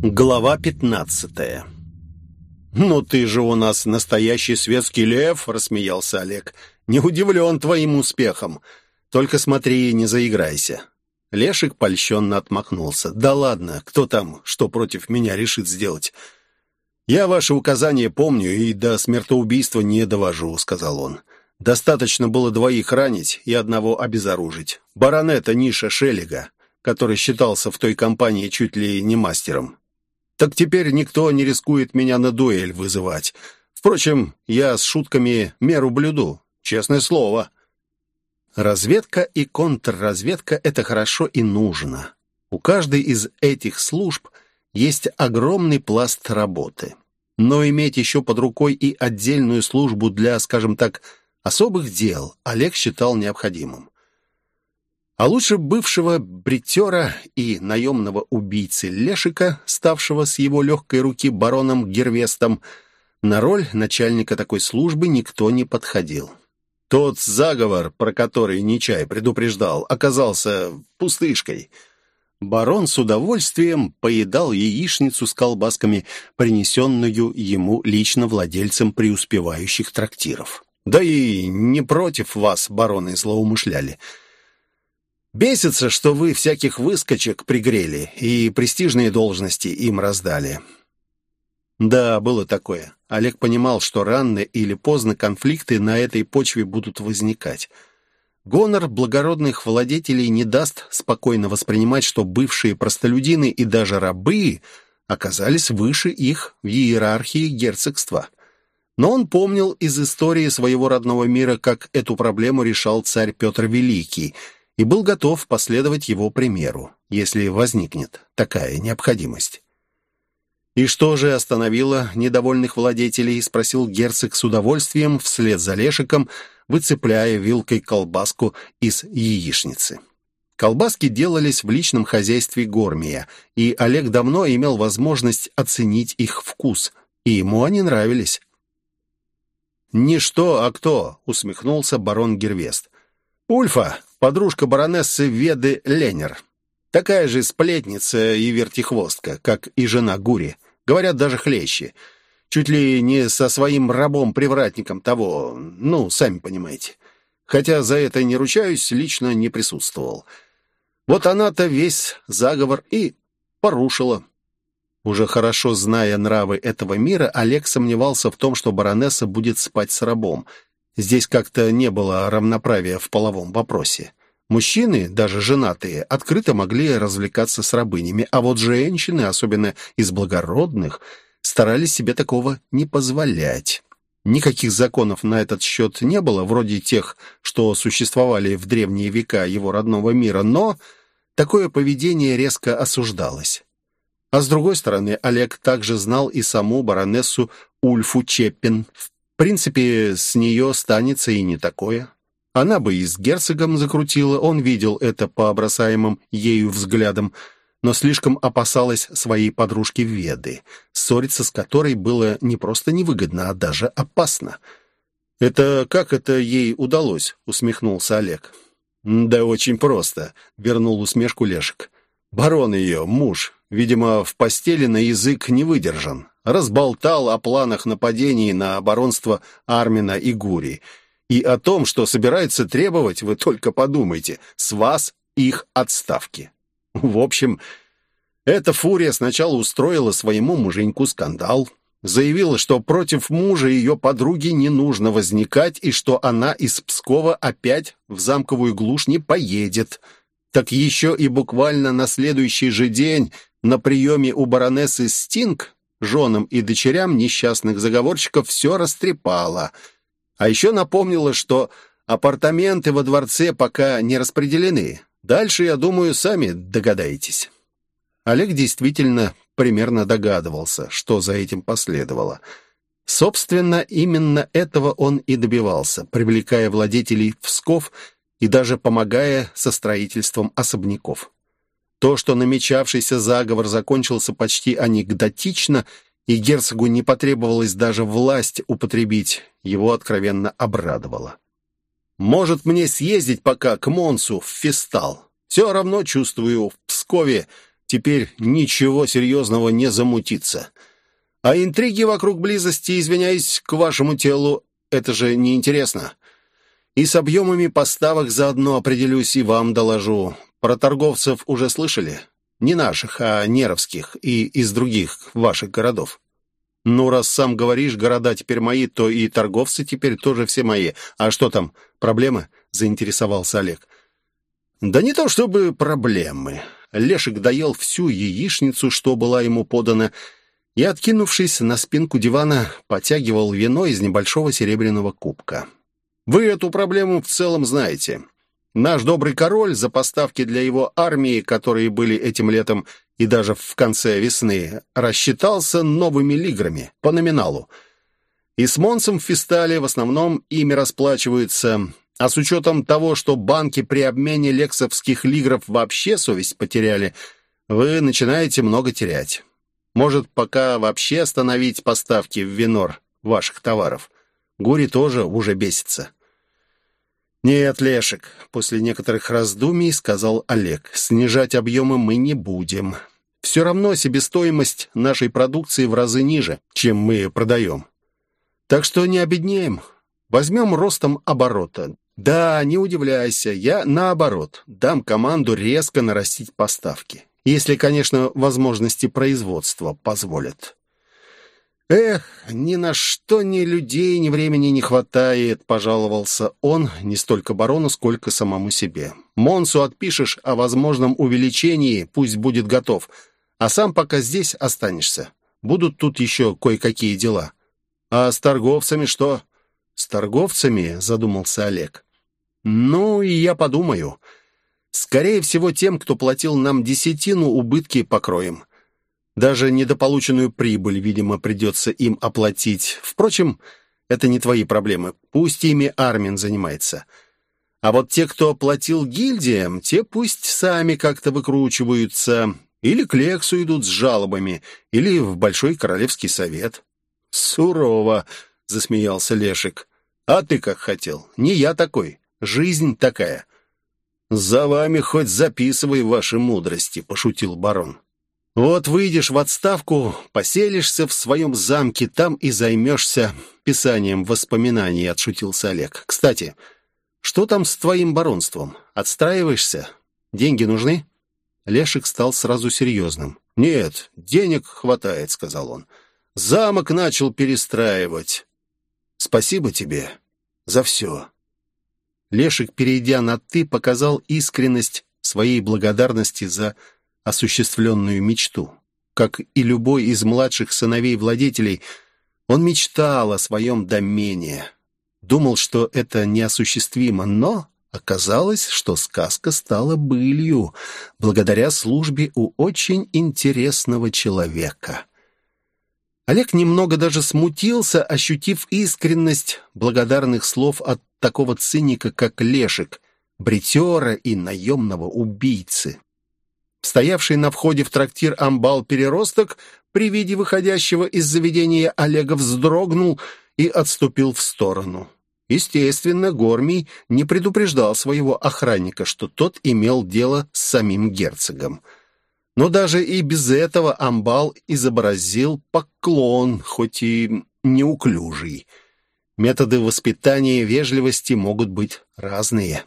Глава пятнадцатая «Ну ты же у нас настоящий светский лев», — рассмеялся Олег. «Не удивлен твоим успехом. Только смотри, не заиграйся». Лешик польщенно отмахнулся. «Да ладно, кто там, что против меня решит сделать?» «Я ваши указания помню и до смертоубийства не довожу», — сказал он. «Достаточно было двоих ранить и одного обезоружить. Баронета Ниша Шеллига, который считался в той компании чуть ли не мастером. Так теперь никто не рискует меня на дуэль вызывать. Впрочем, я с шутками меру блюду, честное слово. Разведка и контрразведка — это хорошо и нужно. У каждой из этих служб есть огромный пласт работы. Но иметь еще под рукой и отдельную службу для, скажем так, особых дел Олег считал необходимым. А лучше бывшего бритера и наемного убийцы Лешика, ставшего с его легкой руки бароном Гервестом, на роль начальника такой службы никто не подходил. Тот заговор, про который Нечай предупреждал, оказался пустышкой. Барон с удовольствием поедал яичницу с колбасками, принесенную ему лично владельцем преуспевающих трактиров. Да и не против вас бароны злоумышляли — Бесится, что вы всяких выскочек пригрели и престижные должности им раздали. Да, было такое. Олег понимал, что рано или поздно конфликты на этой почве будут возникать. Гонор благородных владетелей не даст спокойно воспринимать, что бывшие простолюдины и даже рабы оказались выше их в иерархии герцогства. Но он помнил из истории своего родного мира, как эту проблему решал царь Петр Великий – и был готов последовать его примеру, если возникнет такая необходимость. «И что же остановило недовольных владетелей?» — спросил герцог с удовольствием вслед за Лешиком, выцепляя вилкой колбаску из яичницы. Колбаски делались в личном хозяйстве Гормия, и Олег давно имел возможность оценить их вкус, и ему они нравились. «Не что, а кто?» — усмехнулся барон Гервест. «Ульфа, подружка баронессы Веды Ленер. Такая же сплетница и вертихвостка, как и жена Гури. Говорят, даже хлеще. Чуть ли не со своим рабом-привратником того, ну, сами понимаете. Хотя за это не ручаюсь, лично не присутствовал. Вот она-то весь заговор и порушила. Уже хорошо зная нравы этого мира, Олег сомневался в том, что баронесса будет спать с рабом — Здесь как-то не было равноправия в половом вопросе. Мужчины, даже женатые, открыто могли развлекаться с рабынями, а вот женщины, особенно из благородных, старались себе такого не позволять. Никаких законов на этот счет не было, вроде тех, что существовали в древние века его родного мира, но такое поведение резко осуждалось. А с другой стороны, Олег также знал и саму баронессу Ульфу Чеппин, в принципе, с нее станется и не такое. Она бы и с герцогом закрутила, он видел это по бросаемым ею взглядам, но слишком опасалась своей подружки Веды, ссориться с которой было не просто невыгодно, а даже опасно. «Это как это ей удалось?» — усмехнулся Олег. «Да очень просто», — вернул усмешку Лешек. «Барон ее, муж, видимо, в постели на язык не выдержан разболтал о планах нападений на оборонство Армина и Гури. И о том, что собирается требовать, вы только подумайте, с вас их отставки. В общем, эта фурия сначала устроила своему муженьку скандал, заявила, что против мужа ее подруги не нужно возникать и что она из Пскова опять в замковую глушь не поедет. Так еще и буквально на следующий же день на приеме у баронессы Стинг женам и дочерям несчастных заговорщиков все растрепала. А еще напомнила, что апартаменты во дворце пока не распределены. Дальше, я думаю, сами догадаетесь. Олег действительно примерно догадывался, что за этим последовало. Собственно, именно этого он и добивался, привлекая владетелей Сков и даже помогая со строительством особняков. То, что намечавшийся заговор закончился почти анекдотично, и герцогу не потребовалось даже власть употребить, его откровенно обрадовало. «Может, мне съездить пока к Монсу в Фестал? Все равно чувствую, в Пскове теперь ничего серьезного не замутится. А интриги вокруг близости, извиняюсь, к вашему телу, это же неинтересно. И с объемами поставок заодно определюсь и вам доложу. Про торговцев уже слышали? Не наших, а неровских и из других ваших городов. Ну, раз сам говоришь, города теперь мои, то и торговцы теперь тоже все мои. А что там, проблемы? Заинтересовался Олег. Да не то чтобы проблемы. Лешик доел всю яичницу, что была ему подана, и, откинувшись на спинку дивана, потягивал вино из небольшого серебряного кубка. «Вы эту проблему в целом знаете. Наш добрый король за поставки для его армии, которые были этим летом и даже в конце весны, рассчитался новыми лиграми по номиналу. И с Монсом в Фистале в основном ими расплачиваются, а с учетом того, что банки при обмене лексовских лигров вообще совесть потеряли, вы начинаете много терять. Может, пока вообще остановить поставки в Винор ваших товаров. Гури тоже уже бесится. «Нет, Лешек», — после некоторых раздумий сказал Олег, «снижать объемы мы не будем. Все равно себестоимость нашей продукции в разы ниже, чем мы продаем. Так что не обеднеем. Возьмем ростом оборота. Да, не удивляйся, я наоборот дам команду резко нарастить поставки. Если, конечно, возможности производства позволят. «Эх, ни на что ни людей, ни времени не хватает», — пожаловался он не столько барону, сколько самому себе. «Монсу отпишешь о возможном увеличении, пусть будет готов, а сам пока здесь останешься. Будут тут еще кое-какие дела. А с торговцами что?» «С торговцами?» — задумался Олег. «Ну, и я подумаю. Скорее всего, тем, кто платил нам десятину, убытки покроем». Даже недополученную прибыль, видимо, придется им оплатить. Впрочем, это не твои проблемы. Пусть ими Армин занимается. А вот те, кто оплатил гильдиям, те пусть сами как-то выкручиваются. Или к Лексу идут с жалобами, или в Большой Королевский совет. «Сурово», — засмеялся Лешик. «А ты как хотел? Не я такой. Жизнь такая». «За вами хоть записывай ваши мудрости», — пошутил барон. Вот выйдешь в отставку, поселишься в своем замке, там и займешься писанием воспоминаний, отшутился Олег. Кстати, что там с твоим баронством? Отстраиваешься? Деньги нужны? Лешик стал сразу серьезным. «Нет, денег хватает», — сказал он. «Замок начал перестраивать. Спасибо тебе за все». Лешик, перейдя на «ты», показал искренность своей благодарности за осуществленную мечту. Как и любой из младших сыновей владетелей, он мечтал о своем домене. Думал, что это неосуществимо, но оказалось, что сказка стала былью благодаря службе у очень интересного человека. Олег немного даже смутился, ощутив искренность благодарных слов от такого циника, как Лешек, бритера и наемного убийцы. Стоявший на входе в трактир амбал-переросток при виде выходящего из заведения Олега вздрогнул и отступил в сторону. Естественно, Гормий не предупреждал своего охранника, что тот имел дело с самим герцогом. Но даже и без этого амбал изобразил поклон, хоть и неуклюжий. Методы воспитания вежливости могут быть разные.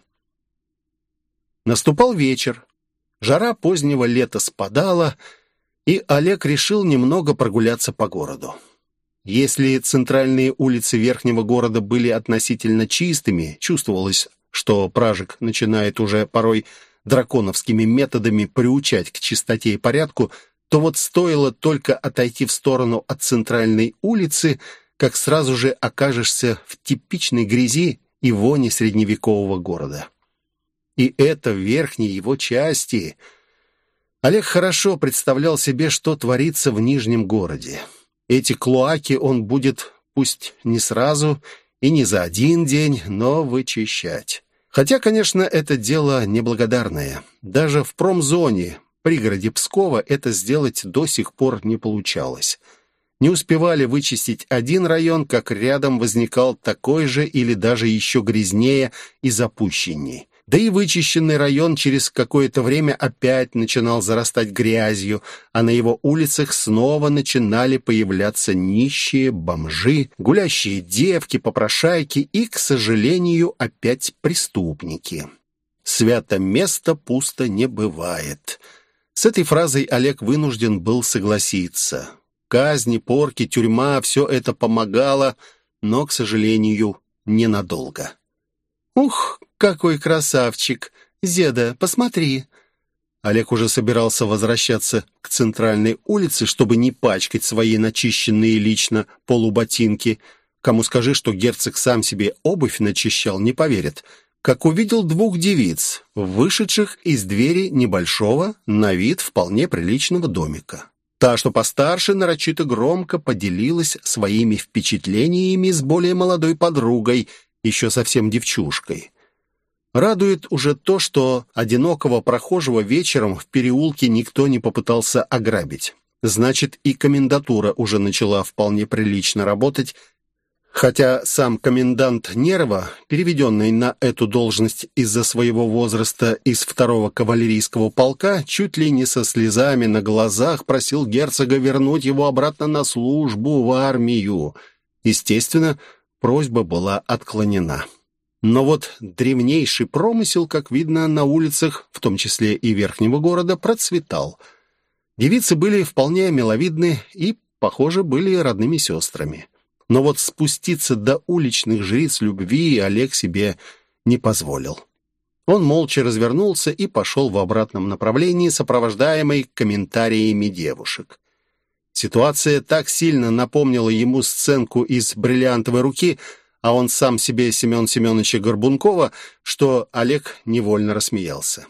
Наступал вечер. Жара позднего лета спадала, и Олег решил немного прогуляться по городу. Если центральные улицы верхнего города были относительно чистыми, чувствовалось, что Пражик начинает уже порой драконовскими методами приучать к чистоте и порядку, то вот стоило только отойти в сторону от центральной улицы, как сразу же окажешься в типичной грязи и вони средневекового города. И это в верхней его части. Олег хорошо представлял себе, что творится в Нижнем городе. Эти клоаки он будет, пусть не сразу и не за один день, но вычищать. Хотя, конечно, это дело неблагодарное. Даже в промзоне, пригороде Пскова, это сделать до сих пор не получалось. Не успевали вычистить один район, как рядом возникал такой же или даже еще грязнее и запущенней. Да и вычищенный район через какое-то время опять начинал зарастать грязью, а на его улицах снова начинали появляться нищие, бомжи, гулящие девки, попрошайки и, к сожалению, опять преступники. «Свято место пусто не бывает». С этой фразой Олег вынужден был согласиться. Казни, порки, тюрьма — все это помогало, но, к сожалению, ненадолго. «Ух, какой красавчик! Зеда, посмотри!» Олег уже собирался возвращаться к центральной улице, чтобы не пачкать свои начищенные лично полуботинки. Кому скажи, что герцог сам себе обувь начищал, не поверит. Как увидел двух девиц, вышедших из двери небольшого, на вид вполне приличного домика. Та, что постарше, нарочито громко поделилась своими впечатлениями с более молодой подругой, еще совсем девчушкой. Радует уже то, что одинокого прохожего вечером в переулке никто не попытался ограбить. Значит, и комендатура уже начала вполне прилично работать, хотя сам комендант Нерва, переведенный на эту должность из-за своего возраста из второго кавалерийского полка, чуть ли не со слезами на глазах просил герцога вернуть его обратно на службу в армию. Естественно, просьба была отклонена. Но вот древнейший промысел, как видно на улицах, в том числе и верхнего города, процветал. Девицы были вполне миловидны и, похоже, были родными сестрами. Но вот спуститься до уличных жриц любви Олег себе не позволил. Он молча развернулся и пошел в обратном направлении, сопровождаемый комментариями девушек. Ситуация так сильно напомнила ему сценку из «Бриллиантовой руки», а он сам себе Семен Семеновича Горбункова, что Олег невольно рассмеялся.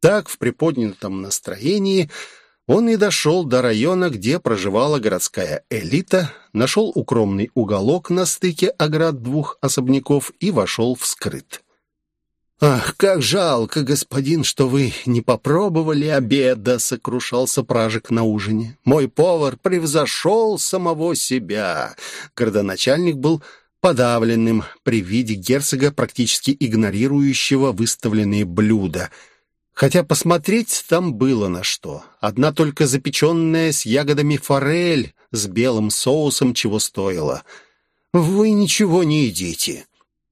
Так, в приподнятом настроении, он и дошел до района, где проживала городская элита, нашел укромный уголок на стыке оград двух особняков и вошел в скрыт. «Ах, как жалко, господин, что вы не попробовали обеда!» — сокрушался пражик на ужине. «Мой повар превзошел самого себя!» Городоначальник был подавленным при виде герцога, практически игнорирующего выставленные блюда. Хотя посмотреть там было на что. Одна только запеченная с ягодами форель с белым соусом чего стоила. «Вы ничего не едите».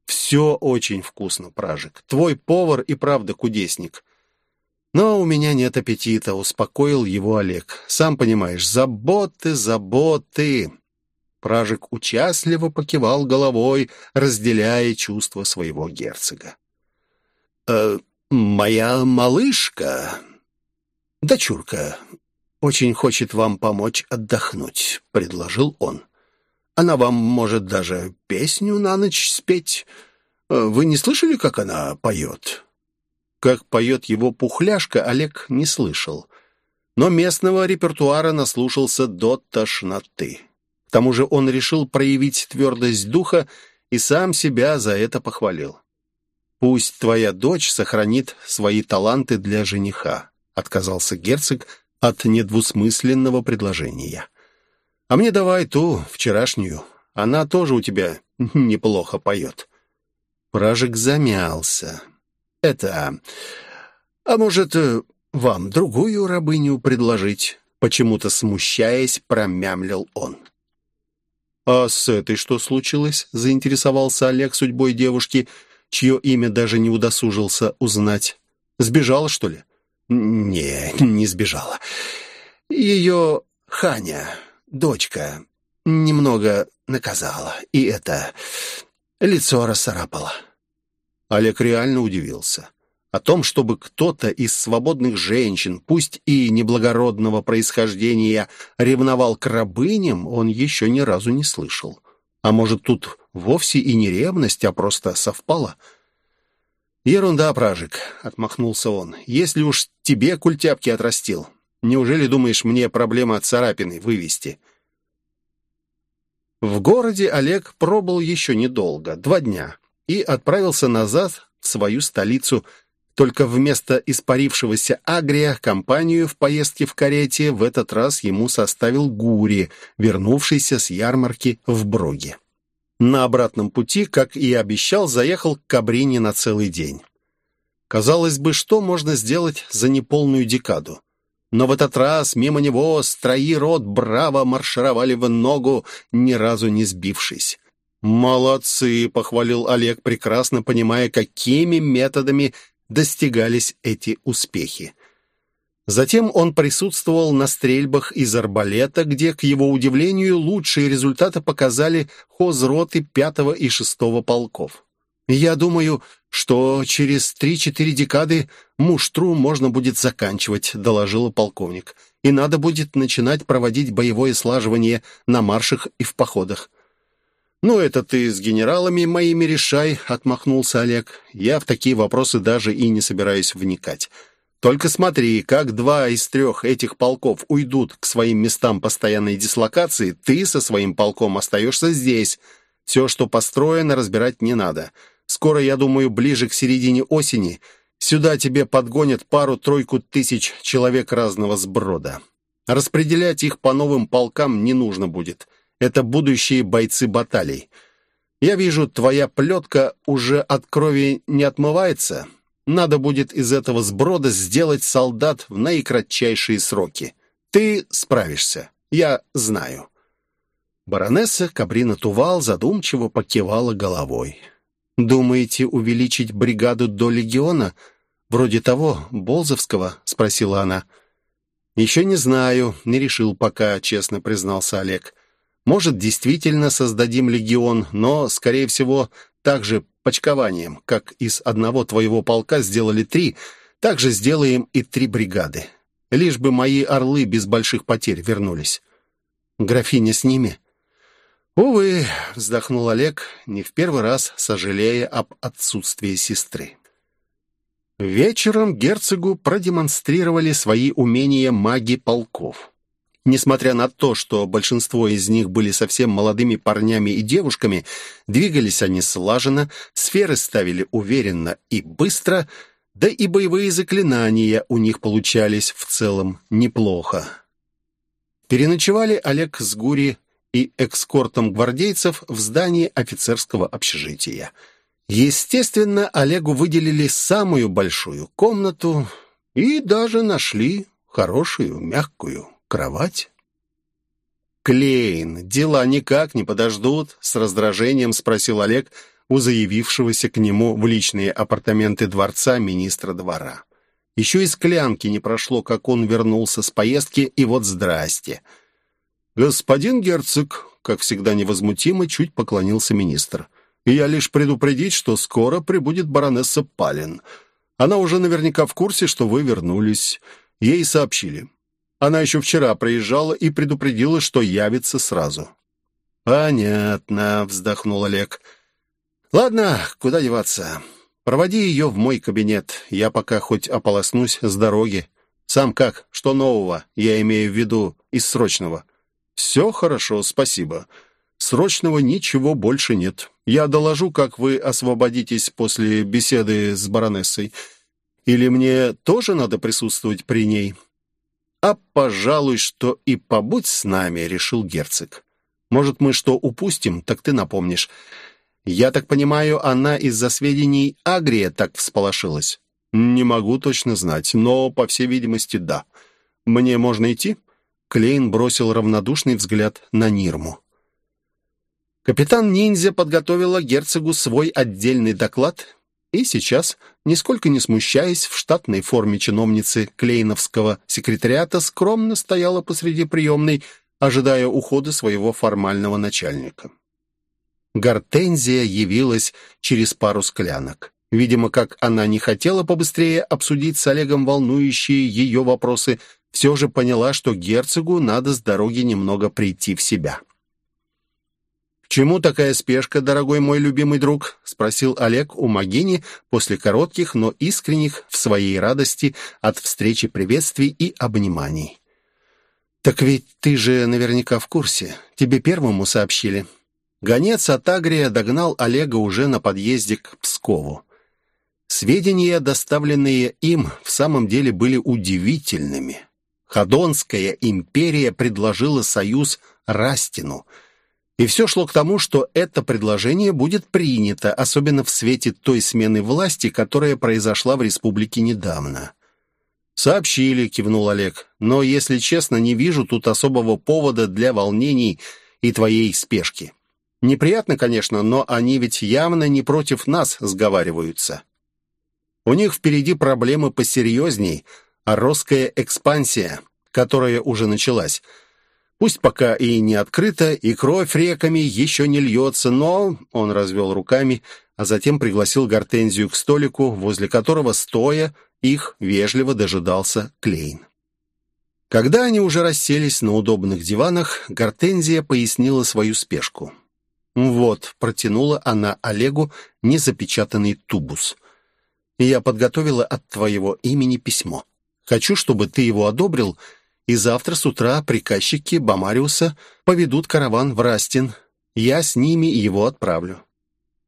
«Все очень вкусно, Пражик. Твой повар и правда кудесник». «Но у меня нет аппетита», — успокоил его Олег. «Сам понимаешь, заботы, заботы». Пражик участливо покивал головой, разделяя чувства своего герцога. «Э, «Моя малышка, дочурка, очень хочет вам помочь отдохнуть», — предложил он. «Она вам может даже песню на ночь спеть. Э, вы не слышали, как она поет?» Как поет его пухляшка, Олег не слышал. Но местного репертуара наслушался до тошноты тому же он решил проявить твердость духа и сам себя за это похвалил. «Пусть твоя дочь сохранит свои таланты для жениха», отказался герцог от недвусмысленного предложения. «А мне давай ту, вчерашнюю. Она тоже у тебя неплохо поет». Пражик замялся. «Это... А может, вам другую рабыню предложить?» Почему-то смущаясь, промямлил он. «А с этой что случилось?» — заинтересовался Олег судьбой девушки, чье имя даже не удосужился узнать. «Сбежала, что ли?» «Не, не сбежала. Ее Ханя, дочка, немного наказала, и это... лицо расцарапала». Олег реально удивился. О том, чтобы кто-то из свободных женщин, пусть и неблагородного происхождения, ревновал к рабыням, он еще ни разу не слышал. А может, тут вовсе и не ревность, а просто совпало? «Ерунда, пражик», — отмахнулся он. «Если уж тебе культяпки отрастил, неужели думаешь мне проблема царапины вывести?» В городе Олег пробыл еще недолго, два дня, и отправился назад в свою столицу – только вместо испарившегося Агрия компанию в поездке в карете в этот раз ему составил Гури, вернувшийся с ярмарки в Броге. На обратном пути, как и обещал, заехал к Кабрине на целый день. Казалось бы, что можно сделать за неполную декаду? Но в этот раз мимо него строи рот браво маршировали в ногу, ни разу не сбившись. «Молодцы!» — похвалил Олег, прекрасно понимая, какими методами достигались эти успехи. Затем он присутствовал на стрельбах из арбалета, где, к его удивлению, лучшие результаты показали хозроты пятого и шестого полков. «Я думаю, что через три-четыре декады муштру можно будет заканчивать», — доложил полковник. «И надо будет начинать проводить боевое слаживание на маршах и в походах. «Ну, это ты с генералами моими решай», — отмахнулся Олег. «Я в такие вопросы даже и не собираюсь вникать. Только смотри, как два из трех этих полков уйдут к своим местам постоянной дислокации, ты со своим полком остаешься здесь. Все, что построено, разбирать не надо. Скоро, я думаю, ближе к середине осени сюда тебе подгонят пару-тройку тысяч человек разного сброда. Распределять их по новым полкам не нужно будет». Это будущие бойцы баталий. Я вижу, твоя плетка уже от крови не отмывается. Надо будет из этого сброда сделать солдат в наикратчайшие сроки. Ты справишься, я знаю». Баронесса Кабрина Тувал задумчиво покивала головой. «Думаете увеличить бригаду до легиона? Вроде того, Болзовского?» — спросила она. «Еще не знаю, не решил пока», — честно признался Олег. Может, действительно создадим легион, но, скорее всего, также почкованием, как из одного твоего полка сделали три, так же сделаем и три бригады. Лишь бы мои орлы без больших потерь вернулись. Графиня с ними?» «Увы», — вздохнул Олег, не в первый раз сожалея об отсутствии сестры. Вечером герцогу продемонстрировали свои умения маги полков. Несмотря на то, что большинство из них были совсем молодыми парнями и девушками, двигались они слаженно, сферы ставили уверенно и быстро, да и боевые заклинания у них получались в целом неплохо. Переночевали Олег с Гури и экскортом гвардейцев в здании офицерского общежития. Естественно, Олегу выделили самую большую комнату и даже нашли хорошую, мягкую кровать? «Клейн, дела никак не подождут?» — с раздражением спросил Олег у заявившегося к нему в личные апартаменты дворца министра двора. Еще и склянки не прошло, как он вернулся с поездки, и вот здрасте. «Господин герцог», — как всегда невозмутимо, чуть поклонился министр. «И я лишь предупредить, что скоро прибудет баронесса Палин. Она уже наверняка в курсе, что вы вернулись. Ей сообщили. Она еще вчера приезжала и предупредила, что явится сразу». «Понятно», — вздохнул Олег. «Ладно, куда деваться? Проводи ее в мой кабинет. Я пока хоть ополоснусь с дороги. Сам как? Что нового? Я имею в виду из срочного». «Все хорошо, спасибо. Срочного ничего больше нет. Я доложу, как вы освободитесь после беседы с баронессой. Или мне тоже надо присутствовать при ней?» «А, пожалуй, что и побудь с нами», — решил герцог. «Может, мы что упустим, так ты напомнишь. Я так понимаю, она из-за сведений Агрия так всполошилась?» «Не могу точно знать, но, по всей видимости, да. Мне можно идти?» Клейн бросил равнодушный взгляд на Нирму. Капитан-ниндзя подготовила герцогу свой отдельный доклад и сейчас, нисколько не смущаясь, в штатной форме чиновницы Клейновского секретариата скромно стояла посреди приемной, ожидая ухода своего формального начальника. Гортензия явилась через пару склянок. Видимо, как она не хотела побыстрее обсудить с Олегом волнующие ее вопросы, все же поняла, что герцогу надо с дороги немного прийти в себя чему такая спешка, дорогой мой любимый друг?» — спросил Олег у Магини после коротких, но искренних в своей радости от встречи приветствий и обниманий. «Так ведь ты же наверняка в курсе. Тебе первому сообщили». Гонец от Агрия догнал Олега уже на подъезде к Пскову. Сведения, доставленные им, в самом деле были удивительными. Ходонская империя предложила союз Растину — И все шло к тому, что это предложение будет принято, особенно в свете той смены власти, которая произошла в республике недавно. «Сообщили», — кивнул Олег, «но, если честно, не вижу тут особого повода для волнений и твоей спешки. Неприятно, конечно, но они ведь явно не против нас сговариваются. У них впереди проблемы посерьезней, а русская экспансия, которая уже началась — Пусть пока и не открыто, и кровь реками еще не льется, но...» Он развел руками, а затем пригласил Гортензию к столику, возле которого, стоя, их вежливо дожидался Клейн. Когда они уже расселись на удобных диванах, Гортензия пояснила свою спешку. «Вот», — протянула она Олегу незапечатанный тубус. «Я подготовила от твоего имени письмо. Хочу, чтобы ты его одобрил и завтра с утра приказчики Бамариуса поведут караван в Растин. Я с ними его отправлю».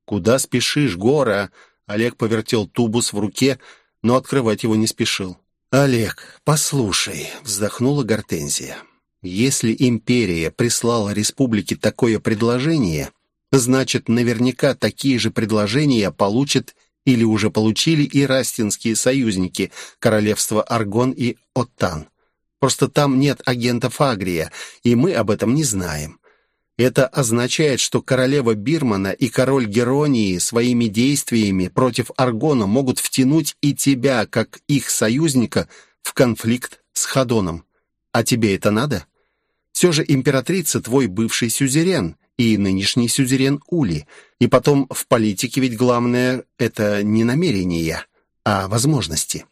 «Куда спешишь, Гора?» Олег повертел тубус в руке, но открывать его не спешил. «Олег, послушай», — вздохнула Гортензия. «Если империя прислала республике такое предложение, значит, наверняка такие же предложения получат или уже получили и растинские союзники королевства Аргон и Оттан. Просто там нет агентов Агрия, и мы об этом не знаем. Это означает, что королева Бирмана и король Геронии своими действиями против Аргона могут втянуть и тебя, как их союзника, в конфликт с Хадоном. А тебе это надо? Все же императрица твой бывший сюзерен и нынешний сюзерен Ули. И потом в политике ведь главное — это не намерения, а возможности.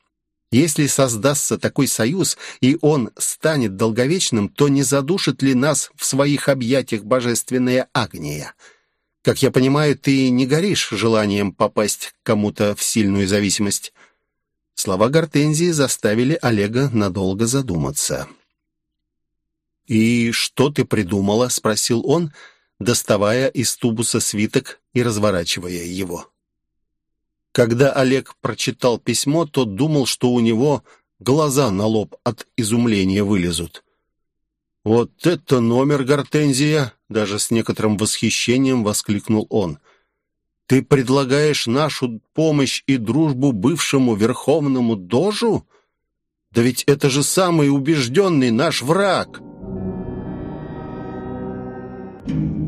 Если создастся такой союз, и он станет долговечным, то не задушит ли нас в своих объятиях божественная Агния? Как я понимаю, ты не горишь желанием попасть кому-то в сильную зависимость». Слова Гортензии заставили Олега надолго задуматься. «И что ты придумала?» — спросил он, доставая из тубуса свиток и разворачивая его. Когда Олег прочитал письмо, то думал, что у него глаза на лоб от изумления вылезут. «Вот это номер, Гортензия!» — даже с некоторым восхищением воскликнул он. «Ты предлагаешь нашу помощь и дружбу бывшему верховному дожу? Да ведь это же самый убежденный наш враг!» Thank you.